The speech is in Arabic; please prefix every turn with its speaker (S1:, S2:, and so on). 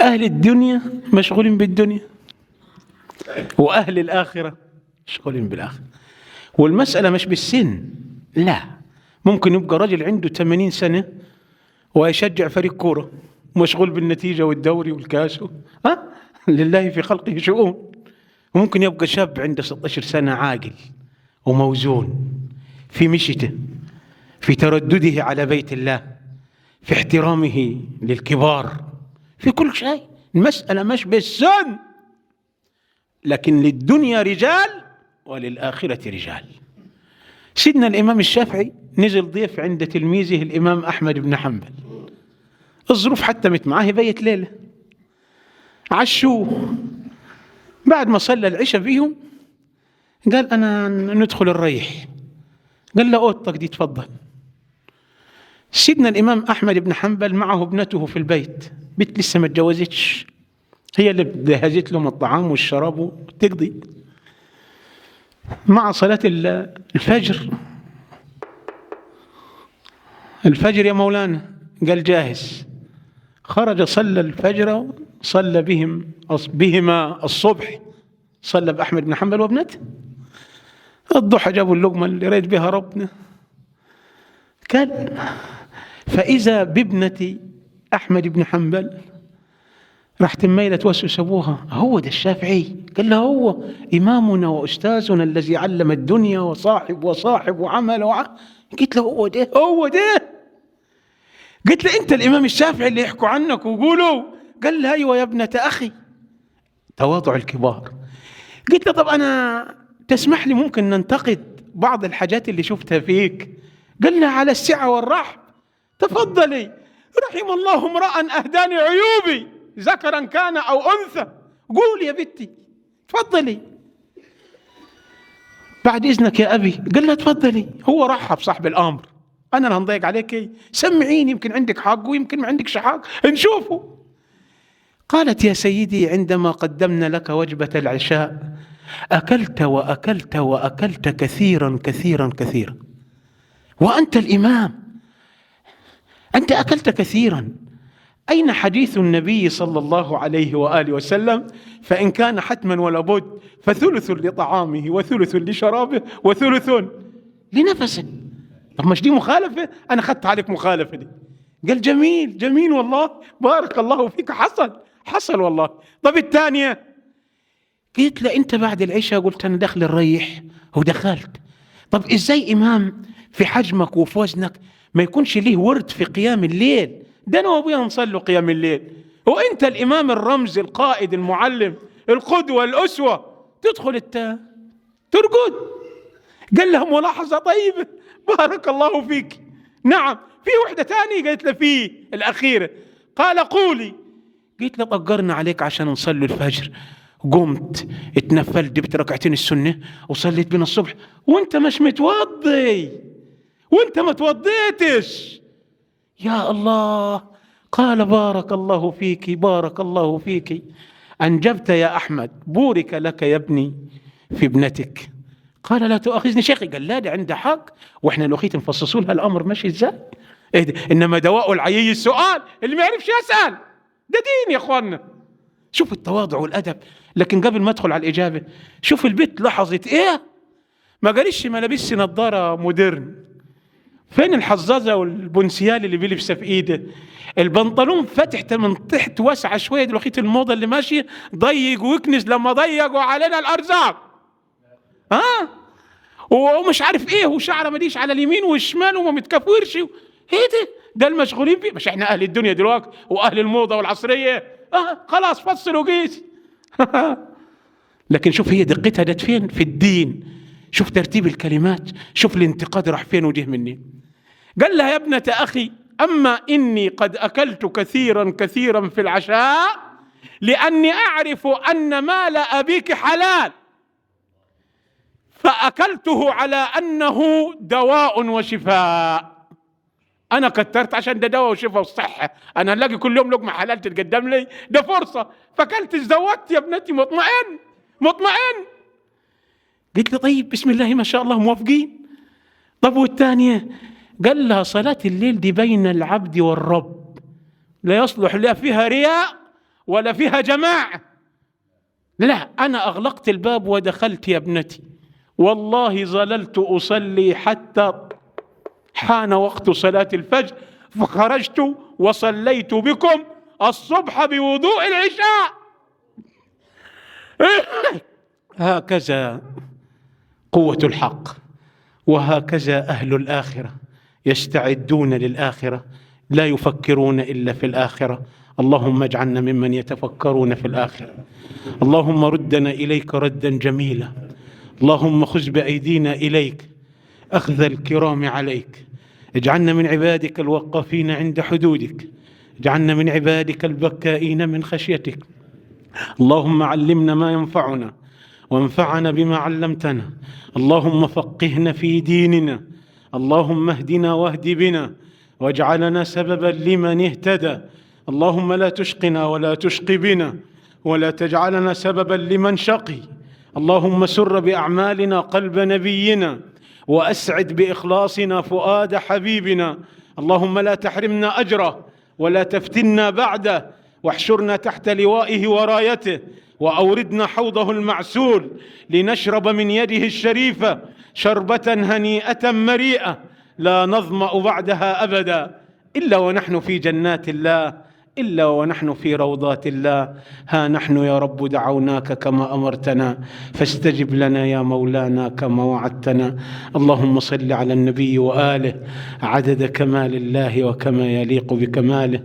S1: أهل الدنيا مشغولين بالدنيا وأهل الآخرة مشغولين بالآخرة. والمسألة مش بالسن لا. ممكن يبقى رجل عنده 80 سنة ويشجع فريق كورة مشغول بالنتيجة والدوري والكاس ها؟ لله في خلقه شؤون. وممكن يبقى شاب عنده 16 سنة عاقل وموزون في مشيته في تردده على بيت الله في احترامه للكبار. في كل شيء. المسألة مش بالسن لكن للدنيا رجال وللآخرة رجال. سيدنا الإمام الشافعي نزل ضيف عند تلميذه الإمام أحمد بن حنبل. الظروف حتمت معاه بيت ليلة. عشوه بعد ما صلى العشاء فيهم قال أنا ندخل الريح. قال له أوضتك دي تفضل. سيدنا الإمام أحمد بن حنبل معه ابنته في البيت بنت لسه ما اتجوزتش. هي اللي جهزت لهم الطعام والشراب وتقضي. مع صلاة الفجر. الفجر يا مولانا قال جاهز. خرج صلى الفجر صلى بهم بهما الصبح. صلى بأحمد بن حنبل وابنته. الضحى جابوا اللقمة اللي ريت بها ربنا. كان فإذا بابنة أحمد بن حنبل راحت ميلة توسوس أبوها هو ده الشافعي. قال له هو إمامنا وأستاذنا الذي علم الدنيا وصاحب وصاحب وعمل وع... قلت له هو ده هو ده. قلت له أنت الإمام الشافعي اللي يحكوا عنك ويقولوا. قال لها أيوة يا ابنة أخي. تواضع الكبار. قلت له طب أنا تسمح لي ممكن ننتقد بعض الحاجات اللي شفتها فيك؟ قال لها على السعة والرحب تفضلي. رحم الله امرأ أهداني عيوبي. ذكرا كان أو أنثى. قول يا بنتي. تفضلي. بعد إذنك يا أبي. قال لها تفضلي. هو رحب صاحب الأمر. أنا اللي هنضيق عليك. سمعيني يمكن عندك حق ويمكن ما عندكش حق. نشوفه. قالت يا سيدي عندما قدمنا لك وجبة العشاء أكلت وأكلت وأكلت كثيرا كثيرا كثيرا. وأنت الإمام. أنت أكلت كثيرا. أين حديث النبي صلى الله عليه وآله وسلم؟ فإن كان حتما ولا بد فثلث لطعامه وثلث لشرابه وثلث لنفسه. طب مش دي مخالفة؟ أنا أخذت عليك مخالفة دي. قال جميل جميل والله. بارك الله فيك. حصل حصل والله. طب الثانية؟ قلت له أنت بعد العشاء؟ قلت أنا داخل الريح ودخلت. طب إزاي إمام في حجمك وفي وزنك ما يكونش ليه ورد في قيام الليل. ده أنا وأبويا نصلي قيام الليل. وانت الإمام الرمز القائد المعلم القدوة الأسوة. تدخل التا ترقد. قال لها ملاحظة طيبة. بارك الله فيك. نعم في وحدة ثانية قالت له في الأخيرة. قال قولي. قلت له طقرنا عليك عشان نصلي الفجر. قمت اتنفلت جبت ركعتين السنة وصليت بين الصبح. وأنت مش متوضي. وانت ما توضيتش. يا الله قال بارك الله فيك بارك الله فيك. أنجبت يا أحمد بورك لك يا ابني في ابنتك. قال لا تؤاخذني شيخي قال لا ده عنده حق. وإحنا لو خيت نفصصوا لها الأمر ماشي إزاي؟ إيه ده؟ إنما دواء العيي السؤال اللي ما يعرفش يسأل. ده دين يا اخوانا شوف التواضع والأدب. لكن قبل ما أدخل على الإجابة شوف البيت لحظت إيه؟ ما قالش ما لابسش نظارة مودرن. فين الحزازة والبنسيال اللي بيلبسها في إيده؟ البنطلون فاتح من تحت واسعة شوية دلوقتي الموضة اللي ماشية ضيق ويكنس لما ضيقوا علينا الأرزاق. ها؟ ومش عارف إيه وشعرة ماليش على اليمين والشمال وما متكفورش. إيه ده؟ ده المشغولين بيه مش إحنا أهل الدنيا دلوقتي وأهل الموضة والعصرية. آه خلاص فصل وقيس. لكن شوف هي دقتها جت فين؟ في الدين. شوف ترتيب الكلمات شوف الانتقاد راح فين وجه مني. قال لها يا ابنة أخي أما إني قد أكلت كثيرا كثيرا في العشاء لأني أعرف أن مال أبيك حلال. فأكلته على أنه دواء وشفاء. أنا كترت عشان ده دواء وشفاء والصحة أنا هلاقي كل يوم لقمة حلال تتقدم لي. ده فرصة. فكلت زودت يا ابنتي مطمئن مطمئن. قلت له طيب بسم الله ما شاء الله موافقين. طب والثانية؟ قال لها صلاة الليل دي بين العبد والرب. لا يصلح لا فيها رياء ولا فيها جماعة لا أنا أغلقت الباب ودخلت يا ابنتي. والله ظللت أصلي حتى حان وقت صلاة الفجر فخرجت وصليت بكم الصبح بوضوء العشاء. هكذا. قوة الحق. وهكذا أهل الآخرة يستعدون للآخرة لا يفكرون إلا في الآخرة. اللهم اجعلنا ممن يتفكرون في الآخرة. اللهم ردنا إليك ردا جميلا. اللهم خذ بأيدينا إليك. أخذ الكرام عليك. اجعلنا من عبادك الوقافين عند حدودك. اجعلنا من عبادك البكائين من خشيتك. اللهم علمنا ما ينفعنا. وانفعنا بما علمتنا. اللهم فقهنا في ديننا. اللهم اهدنا واهد بنا. واجعلنا سببا لمن اهتدى. اللهم لا تشقنا ولا تشق بنا. ولا تجعلنا سببا لمن شقي. اللهم سر بأعمالنا قلب نبينا. وأسعد بإخلاصنا فؤاد حبيبنا. اللهم لا تحرمنا أجره ولا تفتنا بعده. واحشرنا تحت لوائه ورايته. وأوردنا حوضه المعسول لنشرب من يده الشريفة شربة هنيئة مريئة لا نظمأ بعدها أبدا إلا ونحن في جنات الله إلا ونحن في روضات الله. ها نحن يا رب دعوناك كما أمرتنا فاستجب لنا يا مولانا كما وعدتنا. اللهم صل على النبي وآله عدد كمال الله وكما يليق بكماله.